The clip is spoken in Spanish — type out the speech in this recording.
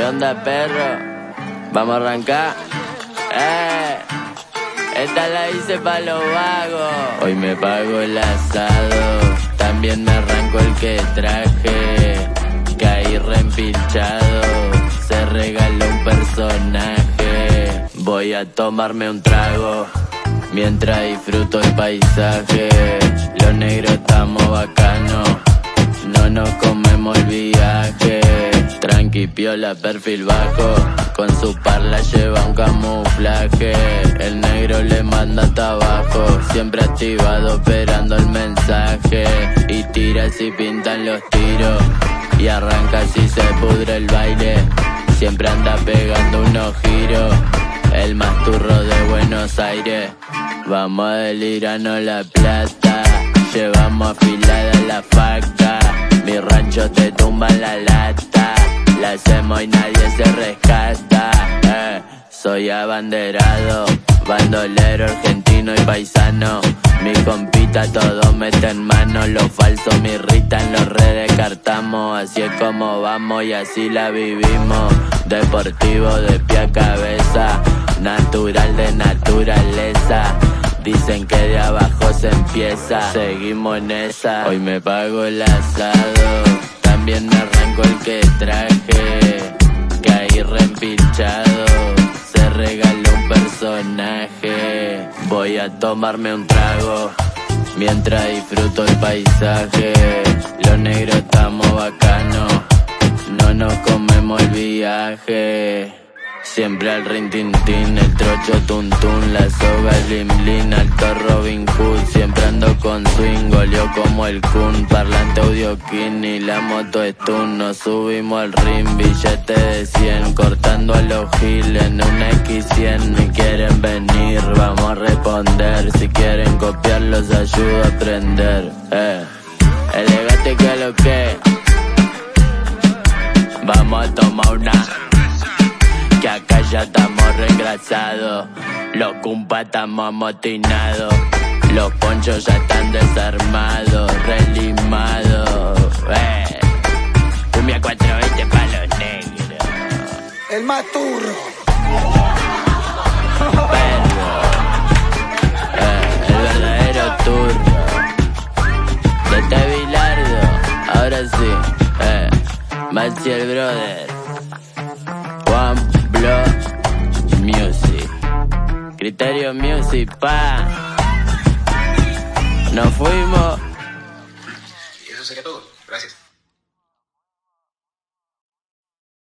¿Qué onda, perro? ¿Vamos a arrancar? ¡Eh! Esta la hice pa' los vagos. Hoy me pago el asado. También me arranco el que traje. Caí reempilchado. Se regaló un personaje. Voy a tomarme un trago. Mientras disfruto el paisaje. Los negros estamos bacanos. Piola, perfil bajo. Con su parla lleva un camuflaje. El negro le manda hasta abajo. Siempre activado, esperando el mensaje. Y tira si pintan los tiros. Y arranca si se pudre el baile. Siempre anda pegando unos giros. El más turro de Buenos Aires. Vamos a delirarnos la plata. Llevamos afilada la faca. Mi rancho te tumba la lata. La hacemos y nadie se rescata. Eh, soy abanderado, bandolero argentino y paisano. Mi compita todo mete en mano, lo falso me irritan, los redecartamos. Así es como vamos y así la vivimos. Deportivo de pie a cabeza, natural de naturaleza. Dicen que de abajo se empieza, seguimos en esa. Hoy me pago el asado, también me arranco el que traje. Se regaló un personaje. Voy a tomarme un trago, mientras disfruto el paisaje. Los negros estamos bacanos, no nos comemos el viaje. Siempre al rin tin tin, el trocho tun tun, la soga blim blim, alto con swing, goleo como el kun, parlante audio y la moto stun. Nos subimos al ring, billete de 100, cortando los giles en una X100. Y quieren venir, vamos a responder. Si quieren copiar, los ayudo a aprender. Eh, elegante que lo que. Vamos a tomar una que acá ya estamos regrasados. Los cumpas estamos amotinados. Los ponchos ya están desarmados, relimados. Eh. Cumbia 420 pa' los negros. El más turro. Perro. Eh, el verdadero turno. De este Bilardo. Ahora sí. Eh. Maciel Brother. One Blood Music. Criterio Music, pa. Nos fuimos. Y eso sería todo. Gracias.